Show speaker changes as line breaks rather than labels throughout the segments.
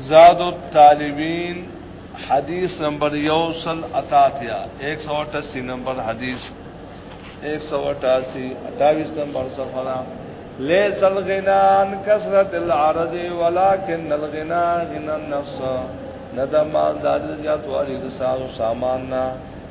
زاد الطالبین حدیث نمبر یوسل اتاتیا ایک سو اٹھاسی نمبر حدیث ایک سو اٹھاسی اٹھائیس نمبر سفر لیس الغنا عن کثرت العرض ولكن الغنا غنا النفس ندمان دادر جات والی دساز و سامان نا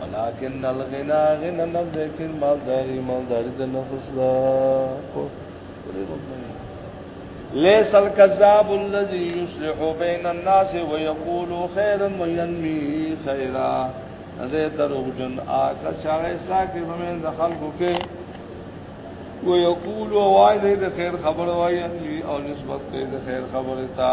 ولكن الغنا غنا نفس لكن مالداري مالداري د نفس لا ليس الكذاب الذي يصلح بين الناس ويقول خيرا وينمي خيرا زه دروغجن آکا چا اصلاح کې زمين د خلکو کې و یقول وای دې خیر خبر وای او نسبت دې خیر خبر تا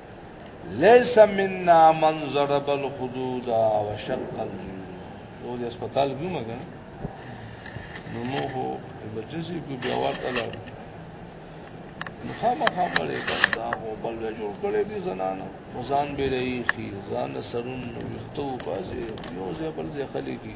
ليس منا من ضرب الخدود وشق الجيوب او د هسپتال کې مګا نو مو هو ایمرجنسي کې بیا ورته لاړ مخامخا مړې دا هو بل به جوړ کړې دي زنانه ځان به رہی شي ځان سرون وختو بازي یو ځای بل ځای خلې کی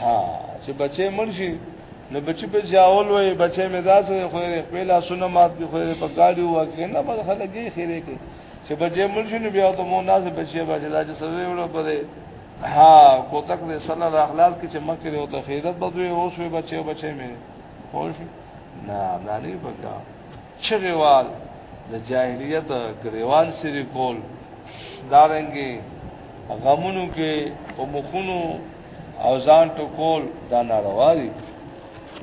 ها چې بچي مرشي نو بچي په ځاول وي بچي مزاج وي خو پیلا سونه مات دي خو په ګاډي وو کې نه بل خلک یې خیره کې چې بچي مرشي نو بیا ته مو ناز بچي بچي دا چې سره وړو په دې ها کوتک دې صلی الله اخلاص کې چې مکه او ته خیرت بدوي اوس وي بچي بچي مې خوش نه نه نه پکا چغیوال د جاهلیت غریوان سری کول دارنګي غمونو کې او مخونو او ځان ټکول دا ناروا دي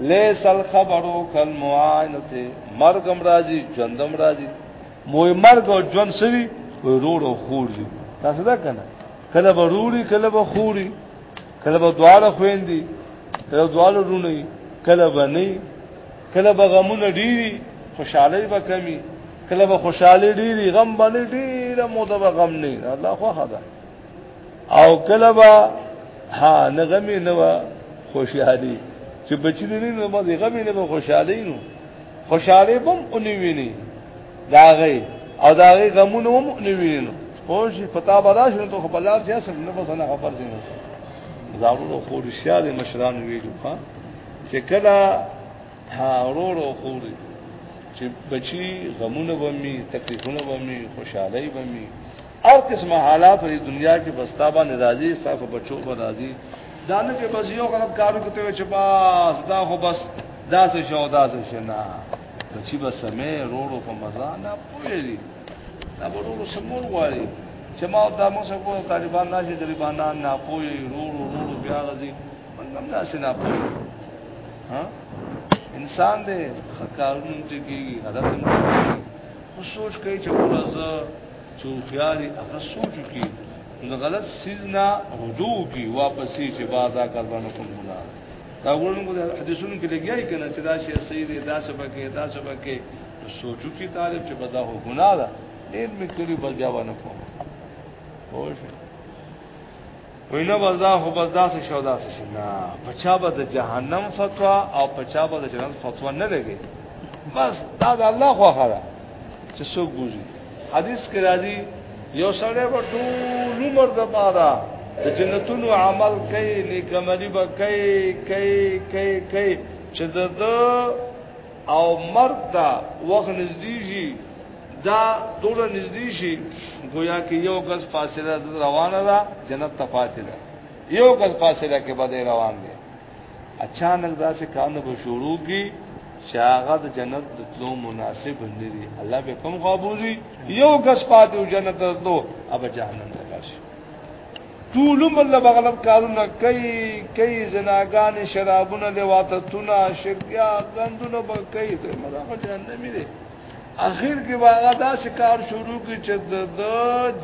لیس الخبرو کل معاینته مرګم راځي ژوندم راځي موي مرګ او ژوند سوي ورور او خور دي تاسو دا کنه کله به روري کله به خوري کله به دواړه خويندي کله دواړه رونی کله به نه کله به غمونه ډيري خوشحالي به کمی کله به خوشحالي ډيري غم باندې ډيره موده به غم نه الله خو خدا او کله با ها نغمی نو خوشحالی چې بچی دې نه ما دې غمی نه خوشحالی نو خوشحالی بم اونې ویني داغه او داغه غمونه هم اونې ویني نو خوش پتا بلا شنو ته خپل لار سیا سم نه بس نه خبر سي نه زاورو خو رشیا دې مشران ویلو ها چې کله ها ورو خو چې بچی غمونه بمي تکلیفونه بمي خوشحالي بمي او قسم حالات په دنیا کې بستا باندې راځي صاف بچو باندې راځي دا نه چې بس یو غلط کارو کوته چې بس دا خو بس دا څه شو دا څه شنا بچی بس مې روړو په مزه نه پوهېږي دا ورو سمور وایي چې ما دا مو څه کوو طالبان نه شي طالبان نه پوهېږي روړو روړو بیا راځي من هم دا څه نه پوهېږي ها انسان دې خکارونه چې کیږي غلط نه سوچ کوي چې ورځ چې خیالي هغه سوچ کی نو غلط سیزنا رجوع کی واپسی چې بازا کارونه کوم نه دا ورنګو حدیثونو کې لګیای کنه چې دا شی صحیح دی دا څه پکې دا څه پکې سوچو کی طالب چې بدا هو ګناه ده ډېر مې کړی بل بیا ونه کوم هو وینا بزا هو بزا سے شودا سے شنا پچا به د جهنم فتوا او پچا به د جنت فتوا نه لګي بس دا د الله خو خره چې څوک بوزي حدیث کې راځي یو سره به ټول عمر د پاره د جنتونو عمل کوي نیکمري به کوي کوي کوي کوي چې د او مرد تا وخت نزدی شي دا دوله نزدی شي گویا کې یو غز فاصله روانه ده جنت ته پاتې ده یو غز فاصله کې بده روان دي اچانک دا چې کار نه شروع کی شاغه د جنت د تلو مناسب نه دي الله به کوم قبول یو غز پاتې جنت ته تلو اب جهنم ته ټول عمر له بغلط کارونه کوي کوي زناګانې شرابونه لواتتونه شرکیا غندونه به کوي ته مدا خو جهنمی دی اخر کې واغه دا شکار شروع کی چې د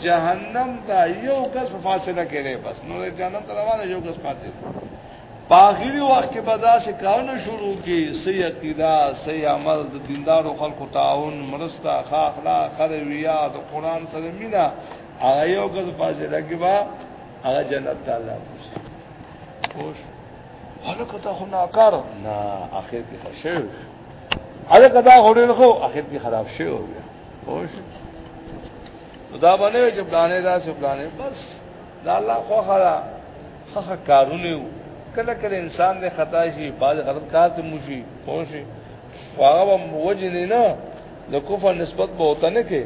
جهنم دا یو کس فاصله کړي بس نو جهنم ته روانه یو کس پاتې په اخري وخت کې به دا شکارونه شروع کی سی عقیده سی عمل د دیندارو خلکو تعاون مرسته اخلاق خرویا د قران سره مینا هغه یو کس فاصله کې با هغه جنت تعالی پوښتنه خوش هغه کته خو ناکار نه اخر کې خوشو هغه کته خو ډېر خو اخر کې خراب شي او بیا خوش دا باندې چې پلانې دا سه پلانې بس دا الله خو خلا خخ کارونه کله کله انسان دې خطا شي باز غلط کار ته موشي خوش هغه وجه نه نه د کفر نسبت به وته نه کې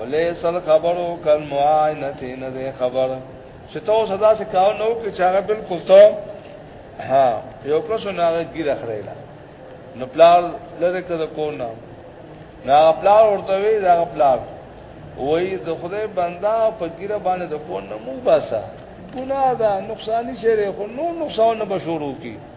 وليس الخبر كالمعاينه نه ده خبر چې تو صدا سے کاو نو کې چاغه بالکل تو ها یو کس نه هغه ګیر اخریلا نو پلار لره کده کو نه نا پلار ورته وی دا پلار وای د خدای بندا په ګیره باندې د کو نه مو باسا ګناه ده نقصان شي خو نو نقصان به شروع کی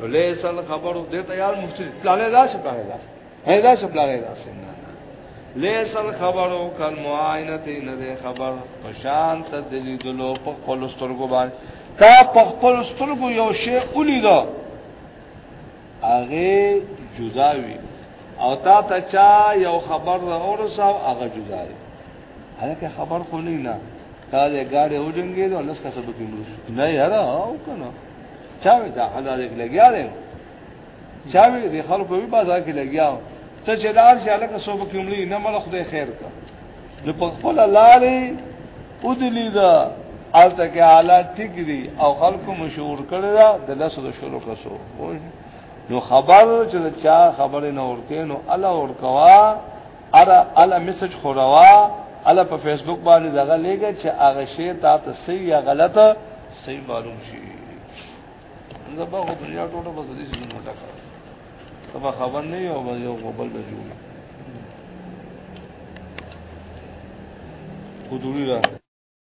نو لیس الخبر دې ته یار مفتی پلانې دا څه پلانې دا هي دا څه پلانې دا څنګه لیس الخبر کل معاینته نه دې خبر پشان ته دې دلو په خپل سترګو باندې تا په خپل سترګو یو شی ولیدو هغه جدا وی او تا ته چا یو خبر را اورساو هغه جدا وی هغه خبر خو نه نه تا دې گاډي وډنګې نو لس کسب کې نو نه یاره او کنه چاوي دا حدا دې لګیا دی چاوي دې خلکو په بازار کې لګیا ته چې لار شي الکه صوب کې عمرې نه مل خدای خیر کا نو په خپل لارې ودلی دا الته کې حالات ټیک دي او خلکو مشهور کړی دا د لاسو د شروع کسو نو خبر چې چا خبرې نه ورکې نو الله ورکوا اره الله میسج خوروا الله په فیسبوک باندې دغه لګا چې هغه شی تاسو صحیح یا غلطه صحیح معلوم شي زما خو دنیا ټوله بس دې څه نه ټکا تبا خبر نه یو به یو غوبل به جوړ خودوري را